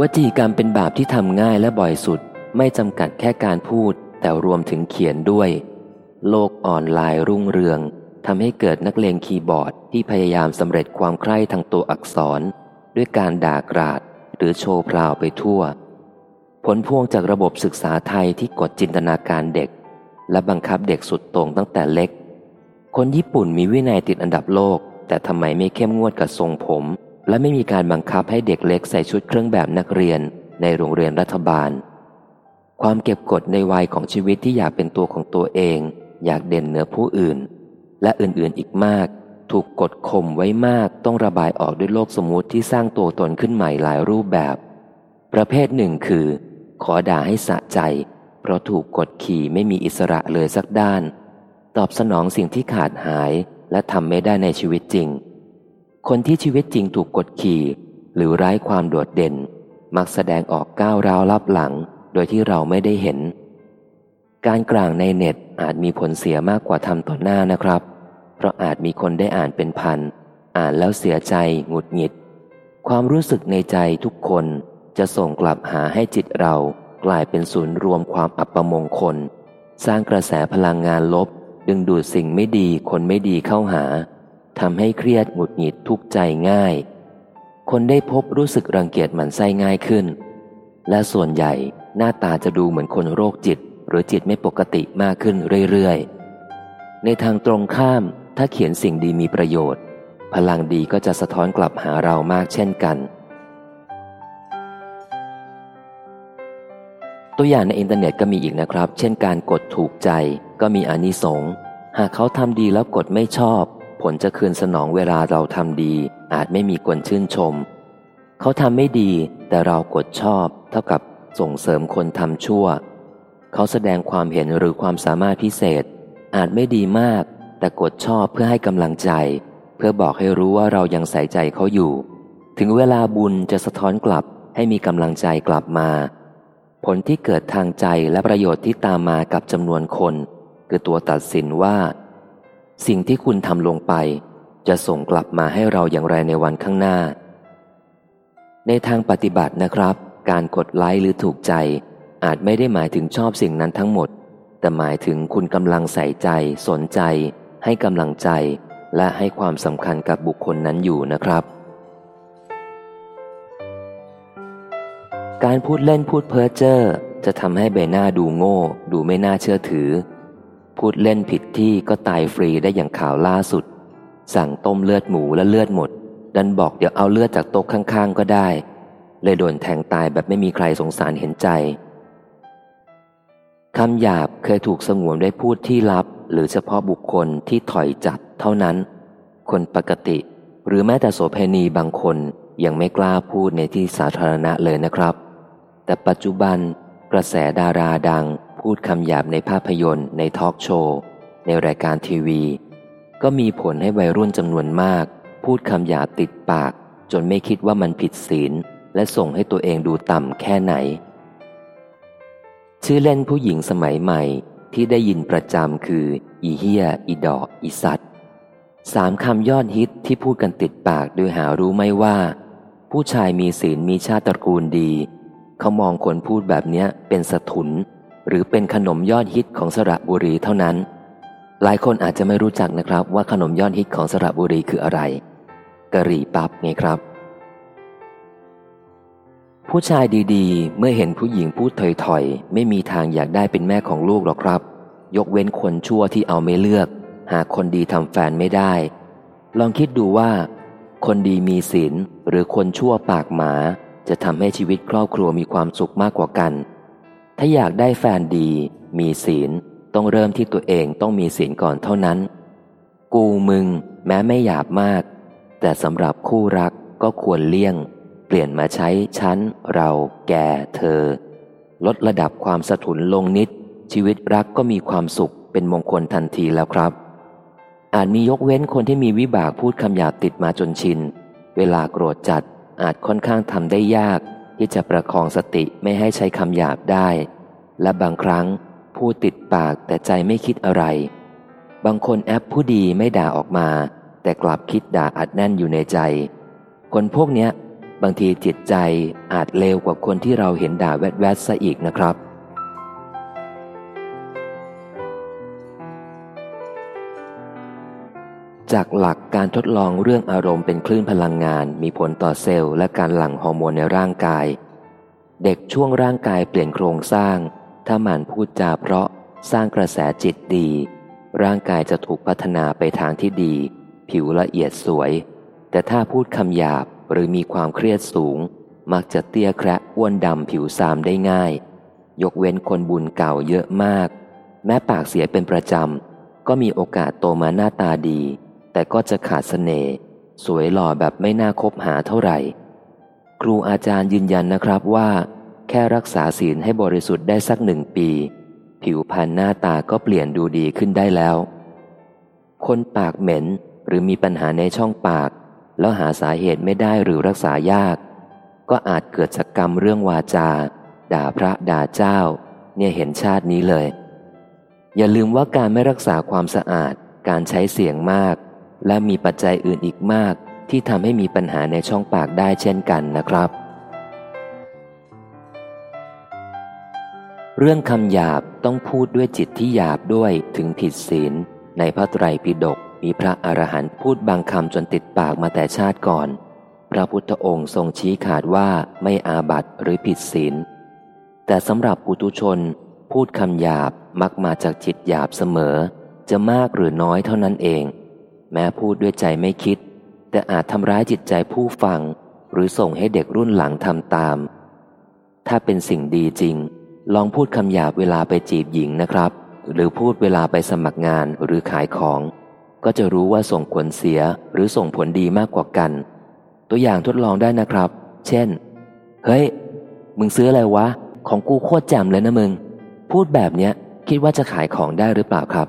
วจีกรรมเป็นบาปที่ทำง่ายและบ่อยสุด ไม่จำกัดแค่การพูด แต่รวมถึงเขียนด้วย โลกออนไลน์รุ่งเรืองทำให้เกิดนักเลงคีย์บอร์ดที่พยายามสำเร็จความใคร่ทางตัวอักษร ด้วยการด่ากราด หรือโชว์พราวไปทั่ว ผลพวงจากระบบศึกษาไทยที่กดจินตนาการเด็ก และบังคับเด็กสุดโต่งตั้งแต่เล็ก คนญี่ปุ่นมีวินัยติดอันดับโลก แต่ทำไมไม่เข้มงวดกับทรงผม และไม่มีการบังคับให้เด็กเล็กใส่ชุดเครื่องแบบนักเรียนในโรงเรียนรัฐบาล ความเก็บกดในวัยของชีวิตที่อยากเป็นตัวของตัวเอง อยากเด่นเหนือผู้อื่น และอื่นๆอีกมาก ถูกกดข่มไว้มากต้องระบายออกด้วยโลกสมมุติที่สร้างตัวตนขึ้นใหม่หลายรูปแบบ ประเภทหนึ่งคือ ขอด่าให้สะใจ เพราะถูกกดขี่ไม่มีอิสระเลยสักด้าน ตอบสนองสิ่งที่ขาดหายและทำไม่ได้ในชีวิตจริง คนที่ชีวิตจริงถูกกดขี่หรือไร้ความโดดเด่น มักแสดงออกก้าวร้าวลับหลัง โดยที่เราไม่ได้เห็น การกลางในเน็ตอาจมีผลเสียมากกว่าทำต่อหน้านะครับ เพราะอาจมีคนได้อ่านเป็นพัน อ่านแล้วเสียใจหงุดหงิด ความรู้สึกในใจทุกคนจะส่งกลับหาให้จิตเรากลายเป็นศูนย์รวมความอัปมงคล สร้างกระแสพลังงานลบ ดึงดูดสิ่งไม่ดีคนไม่ดีเข้าหา ทำให้เครียดหงุดหงิดทุกข์ใจง่าย คนได้พบรู้สึกรังเกียจหมันไส้ง่ายขึ้น และส่วนใหญ่หน้าตาจะดูเหมือนคนโรคจิต หรือจิตไม่ปกติมากขึ้นเรื่อยๆ ในทางตรงข้ามถ้าเขียนสิ่งดีมีประโยชน์ พลังดีก็จะสะท้อนกลับหาเรามากเช่นกัน ตัวอย่างในอินเทอร์เน็ตก็มีอีกนะครับ เช่นการกดถูกใจก็มีอานิสงส์หากเขาทำดีแล้วกดไม่ชอบ ผลจะคืนสนองเวลาเราทำดี อาจไม่มีคนชื่นชม เขาทำไม่ดี แต่เรากดชอบ เท่ากับส่งเสริมคนทำชั่ว เขาแสดงความเห็นหรือความสามารถพิเศษ อาจไม่ดีมาก แต่กดชอบเพื่อให้กำลังใจ เพื่อบอกให้รู้ว่าเรายังใส่ใจเขาอยู่ ถึงเวลาบุญจะสะท้อนกลับให้มีกำลังใจกลับมา ผลที่เกิดทางใจและประโยชน์ที่ตามมากับจำนวนคน คือตัวตัดสินว่า สิ่งที่คุณทำลงไป จะส่งกลับมาให้เราอย่างไรในวันข้างหน้า ในทางปฏิบัตินะครับ การกดไลค์หรือถูกใจ อาจไม่ได้หมายถึงชอบสิ่งนั้นทั้งหมด แต่หมายถึงคุณกำลังใส่ใจ สนใจ ให้กำลังใจ และให้ความสำคัญกับบุคคลนั้นอยู่นะครับ การพูดเล่นพูดเพ้อเจ้อจะทำให้ใบหน้าดูโง่ ดูไม่น่าเชื่อถือ พูดเล่นผิดที่ก็ตายฟรีได้อย่างข่าวล่าสุด สั่งต้มเลือดหมูและเลือดหมด ดันบอกเดี๋ยวเอาเลือดจากโต๊ะข้างๆ ก็ได้ เลยโดนแทงตายแบบไม่มีใครสงสารเห็นใจคำหยาบเคยถูกสงวนได้พูดที่ลับ หรือเฉพาะบุคคลที่ถอยจัดเท่านั้น คนปกติ หรือแม้แต่โสเพณีบางคนยังไม่กล้าพูดในที่สาธารณะเลยนะครับ แต่ปัจจุบันกระแสดาราดัง พูดคำหยาบในภาพยนตร์ ในทอล์กโชว์ในรายการทีวี ก็มีผลให้วัยรุ่นจำนวนมาก พูดคำหยาบติดปาก จนไม่คิดว่ามันผิดศีล และส่งให้ตัวเองดูต่ำแค่ไหน ชื่อเล่นผู้หญิงสมัยใหม่ที่ได้ยินประจำคือ อีเฮีย อีดอกอีสัตสามคำยอดฮิตที่พูดกันติดปากโดยหารู้ไม่ว่า ผู้ชายมีศีลมีชาติตระกูลดี เขามองคนพูดแบบนี้เป็นสถุน หรือเป็นขนมยอดฮิตของสระบุรีเท่านั้น หลายคนอาจจะไม่รู้จักนะครับว่าขนมยอดฮิตของสระบุรีคืออะไรกะหรี่ปั๊บไงครับ ผู้ชายดีๆ เมื่อเห็นผู้หญิงพูดถอยๆ ไม่มีทางอยากได้เป็นแม่ของลูกหรอกครับ ยกเว้นคนชั่วที่เอาไม่เลือก หาคนดีทำแฟนไม่ได้ ลองคิดดูว่า คนดีมีศีลหรือคนชั่วปากหมา จะทำให้ชีวิตครอบครัวมีความสุขมากกว่ากัน ถ้าอยากได้แฟนดี มีศีล ต้องเริ่มที่ตัวเองต้องมีศีลก่อนเท่านั้น กูมึง แม้ไม่หยาบมาก แต่สำหรับคู่รักก็ควรเลี่ยง เปลี่ยนมาใช้ฉันเรา แก เธอ ลดระดับความสะทุนลงนิด ชีวิตรักก็มีความสุขเป็นมงคลทันทีแล้วครับ อาจมียกเว้นคนที่มีวิบากพูดคำหยาบติดมาจนชิน เวลาโกรธจัดอาจค่อนข้างทำได้ยาก ที่จะประคองสติไม่ให้ใช้คำหยาบได้ และบางครั้งพูดติดปากแต่ใจไม่คิดอะไร บางคนแอปผู้ดีไม่ด่าออกมา แต่กลับคิดด่าอัดแน่นอยู่ในใจ คนพวกเนี้ย บางทีจิตใจอาจเลวกว่าคนที่เราเห็นด่าแวดแวดซะอีกนะครับ จากหลักการทดลองเรื่องอารมณ์เป็นคลื่นพลังงาน มีผลต่อเซลล์และการหลั่งฮอร์โมนในร่างกาย เด็กช่วงร่างกายเปลี่ยนโครงสร้าง ถ้าหมั่นพูดจาเพราะสร้างกระแสจิตดี ร่างกายจะถูกพัฒนาไปทางที่ดี ผิวละเอียดสวย แต่ถ้าพูดคำหยาบหรือมีความเครียดสูง มักจะเตี้ยแคระอ้วนดำผิวซามได้ง่าย ยกเว้นคนบุญเก่าเยอะมาก แม้ปากเสียเป็นประจำก็มีโอกาสโตมาหน้าตาดี แต่ก็จะขาดสเสน่ห์สวยหล่อแบบไม่น่าคบหาเท่าไหร่ ครูอาจารย์ยืนยันนะครับว่า แค่รักษาศีลให้บริสุทธิ์ได้สักหนึ่งปี ผิวพรรณหน้าตาก็เปลี่ยนดูดีขึ้นได้แล้ว คนปากเหม็นหรือมีปัญหาในช่องปาก แล้วหาสาเหตุไม่ได้หรือรักษายาก ก็อาจเกิดจากกรรมเรื่องวาจา ด่าพระด่าเจ้า เนี่ยเห็นชาตินี้เลย อย่าลืมว่าการไม่รักษาความสะอาดการใช้เสียงมาก และมีปัจจัยอื่นอีกมาก ที่ทำให้มีปัญหาในช่องปากได้เช่นกันนะครับ เรื่องคำหยาบต้องพูดด้วยจิตที่หยาบด้วยถึงผิดศีล ในพระไตรปิฎกมีพระอรหันต์พูดบางคำจนติดปากมาแต่ชาติก่อน พระพุทธองค์ทรงชี้ขาดว่าไม่อาบัตหรือผิดศีล แต่สำหรับปุตุชน พูดคำหยาบมักมาจากจิตหยาบเสมอ จะมากหรือน้อยเท่านั้นเอง แม้พูดด้วยใจไม่คิด แต่อาจทำร้ายจิตใจผู้ฟัง หรือส่งให้เด็กรุ่นหลังทำตาม ถ้าเป็นสิ่งดีจริง ลองพูดคำหยาบเวลาไปจีบหญิงนะครับ หรือพูดเวลาไปสมัครงานหรือขายของ ก็จะรู้ว่าส่งผลเสียหรือส่งผลดีมากกว่ากัน ตัวอย่างทดลองได้นะครับ เช่น เฮ้ย มึงซื้ออะไรวะ ของกูโคตรแจ่มเลยนะมึง พูดแบบเนี้ยคิดว่าจะขายของได้หรือเปล่าครับ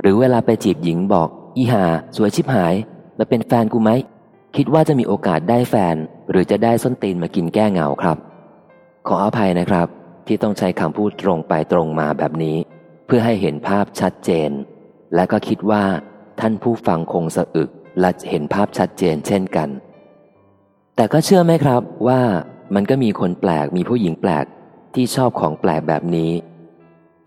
หรือเวลาไปจีบหญิงบอก อีหาสวยชิบหาย มาเป็นแฟนกูไหม คิดว่าจะมีโอกาสได้แฟน หรือจะได้ส้นตีนมากินแก้เหงาครับ ขออภัยนะครับ ที่ต้องใช้คำพูดตรงไปตรงมาแบบนี้ เพื่อให้เห็นภาพชัดเจน และก็คิดว่า ท่านผู้ฟังคงสะอึกและเห็นภาพชัดเจนเช่นกัน แต่ก็เชื่อไหมครับว่ามันก็มีคนแปลกมีผู้หญิงแปลกที่ชอบของแปลกแบบนี้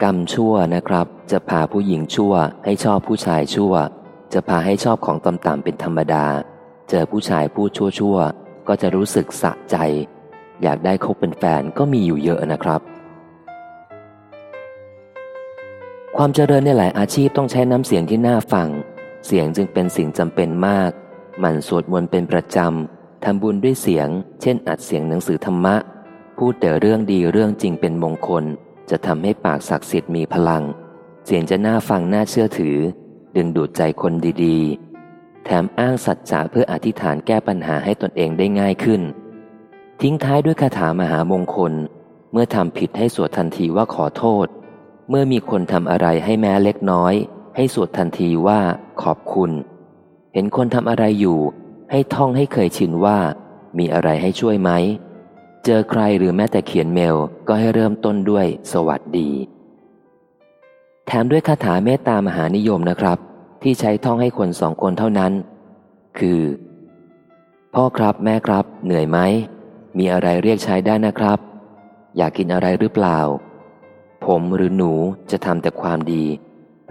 กรรมชั่วนะครับ จะพาผู้หญิงชั่วให้ชอบผู้ชายชั่ว จะพาให้ชอบของต่ำๆเป็นธรรมดา เจอผู้ชายผู้ชั่วชั่วก็จะรู้สึกสะใจ อยากได้คบเป็นแฟนก็มีอยู่เยอะนะครับ ความเจริญในหลายอาชีพต้องใช้น้ำเสียงที่น่าฟัง เสียงจึงเป็นสิ่งจำเป็นมากมันสวดมนต์เป็นประจำทำบุญด้วยเสียง เช่น อัดเสียงหนังสือธรรมะ พูดแต่เรื่องดีเรื่องจริงเป็นมงคล จะทำให้ปากศักดิ์สิทธิ์มีพลัง เสียงจะน่าฟังน่าเชื่อถือ ดึงดูดใจคนดีๆ แถมอ้างสัจจะเพื่ออธิษฐานแก้ปัญหาให้ตนเองได้ง่ายขึ้น ทิ้งท้ายด้วยคาถามหามงคล เมื่อทำผิดให้สวดทันทีว่าขอโทษ เมื่อมีคนทำอะไรให้แม้เล็กน้อย ให้สวดทันทีว่าขอบคุณ เห็นคนทำอะไรอยู่ ให้ท่องให้เคยชินว่า มีอะไรให้ช่วยไหม เจอใครหรือแม้แต่เขียนเมลก็ให้เริ่มต้นด้วย สวัสดี แถมด้วยคาถาเมตตามหานิยมนะครับ ที่ใช้ท่องให้คนสองคนเท่านั้น คือ พ่อครับแม่ครับ เหนื่อยไหม มีอะไรเรียกใช้ได้นะครับ อยากกินอะไรหรือเปล่า ผมหรือหนูจะทำแต่ความดี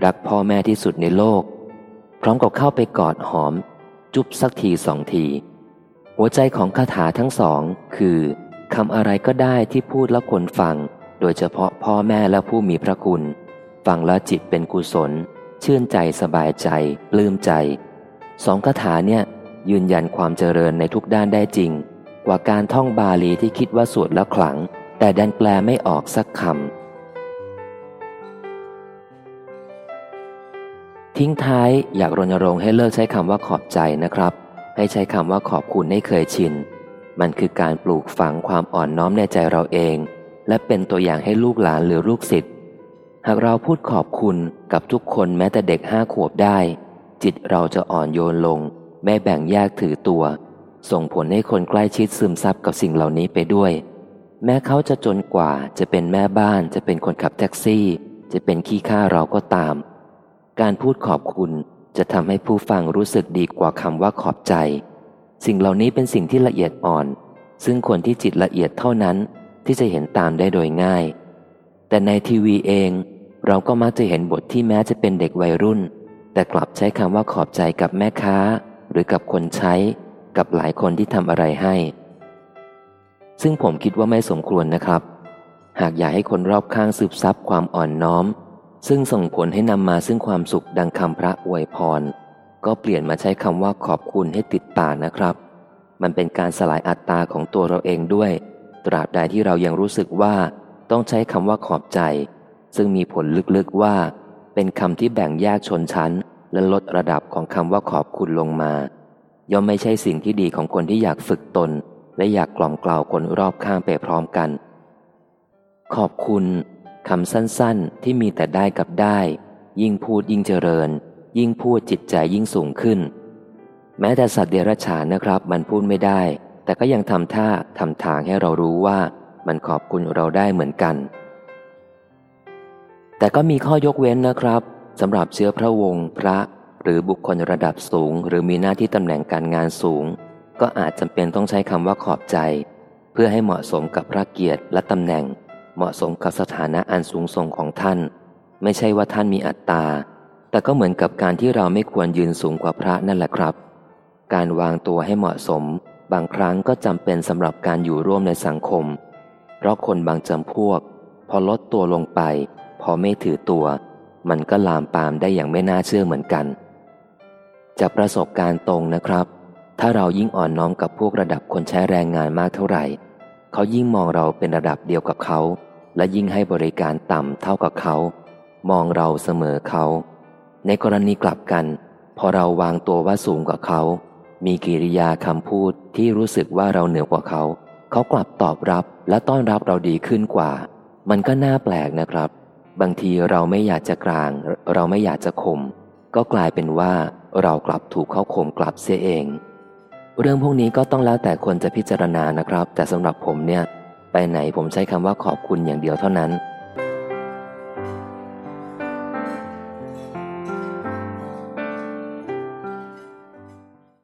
รักพ่อแม่ที่สุดในโลก พร้อมกับเข้าไปกอดหอม จุบสักทีสองที หัวใจของคาถาทั้งสอง คือคำอะไรก็ได้ที่พูดแล้วคนฟัง โดยเฉพาะพ่อแม่และผู้มีพระคุณ ฟังแล้วจิตเป็นกุศล ชื่นใจสบายใจ ปลื้มใจ สองคาถาเนี่ย ยืนยันความเจริญในทุกด้านได้จริง กว่าการท่องบาลีที่คิดว่าสวดแล้วขลัง แต่ดันแปลไม่ออกสักคำทิ้งท้ายอยากรณรงค์ให้เลิกใช้คำว่าขอบใจนะครับ ให้ใช้คำว่าขอบคุณให้เคยชิน มันคือการปลูกฝังความอ่อนน้อมในใจเราเอง และเป็นตัวอย่างให้ลูกหลานหรือลูกศิษย์ หากเราพูดขอบคุณกับทุกคนแม้แต่เด็กห้าขวบได้ จิตเราจะอ่อนโยนลง ไม่แบ่งแยกถือตัว ส่งผลให้คนใกล้ชิดซึมซับกับสิ่งเหล่านี้ไปด้วย แม้เขาจะจนกว่าจะเป็นแม่บ้านจะเป็นคนขับแท็กซี่ จะเป็นขี้ข้าเราก็ตาม การพูดขอบคุณจะทำให้ผู้ฟังรู้สึกดีกว่าคำว่าขอบใจ สิ่งเหล่านี้เป็นสิ่งที่ละเอียดอ่อน ซึ่งคนที่จิตละเอียดเท่านั้นที่จะเห็นตามได้โดยง่าย แต่ในทีวีเอง เราก็มักจะเห็นบทที่แม้จะเป็นเด็กวัยรุ่น แต่กลับใช้คำว่าขอบใจกับแม่ค้า หรือกับคนใช้ กับหลายคนที่ทำอะไรให้ ซึ่งผมคิดว่าไม่สมควรนะครับ หากอยากให้คนรอบข้างสืบซับความอ่อนน้อม ซึ่งส่งผลให้นำมาซึ่งความสุขดังคำพระอวยพร ก็เปลี่ยนมาใช้คำว่าขอบคุณให้ติดตานะครับ มันเป็นการสลายอัตตาของตัวเราเองด้วย ตราบใดที่เรายังรู้สึกว่า ต้องใช้คำว่าขอบใจ ซึ่งมีผลลึกๆว่า เป็นคำที่แบ่งแยกชนชั้น และลดระดับของคำว่าขอบคุณลงมา ย่อมไม่ใช่สิ่งที่ดีของคนที่อยากฝึกตน และอยากกล่อมกล่าวคนรอบข้างไปพร้อมกัน ขอบคุณคำสั้นๆที่มีแต่ได้กับได้ ยิ่งพูดยิ่งเจริญ ยิ่งพูดจิตใจยิ่งสูงขึ้น แม้แต่สัตว์เดรัจฉานนะครับมันพูดไม่ได้ แต่ก็ยังทำท่าทำทางให้เรารู้ว่ามันขอบคุณเราได้เหมือนกัน แต่ก็มีข้อยกเว้นนะครับสำหรับเชื้อพระวงศ์พระ หรือบุคคลระดับสูง หรือมีหน้าที่ตำแหน่งการงานสูง ก็อาจจำเป็นต้องใช้คำว่าขอบใจ เพื่อให้เหมาะสมกับพระเกียรติและตำแหน่ง เหมาะสมกับสถานะอันสูงส่งของท่าน ไม่ใช่ว่าท่านมีอัตตา แต่ก็เหมือนกับการที่เราไม่ควรยืนสูงกว่าพระนั่นแหละครับ การวางตัวให้เหมาะสม บางครั้งก็จำเป็นสำหรับการอยู่ร่วมในสังคม เพราะคนบางจำพวก พอลดตัวลงไป พอไม่ถือตัว มันก็ลามปามได้อย่างไม่น่าเชื่อเหมือนกัน จากประสบการณ์ตรงนะครับ ถ้าเรายิ่งอ่อนน้อมกับพวกระดับคนใช้แรงงานมากเท่าไหร่ เขายิ่งมองเราเป็นระดับเดียวกับเขา และยิ่งให้บริการต่ำเท่ากับเขา มองเราเสมอเขา ในกรณีกลับกัน พอเราวางตัวว่าสูงกว่าเขา มีกิริยาคำพูดที่รู้สึกว่าเราเหนือกว่าเขา เขากลับตอบรับและต้อนรับเราดีขึ้นกว่า มันก็น่าแปลกนะครับ บางทีเราไม่อยากจะกลาง เราไม่อยากจะข่มก็กลายเป็นว่าเรากลับถูกเขาข่มกลับเสียเอง เรื่องพวกนี้ก็ต้องแล้วแต่คนจะพิจารณานะครับ แต่สำหรับผมเนี่ย ไปไหนผมใช้คำว่าขอบคุณอย่างเดียวเท่านั้น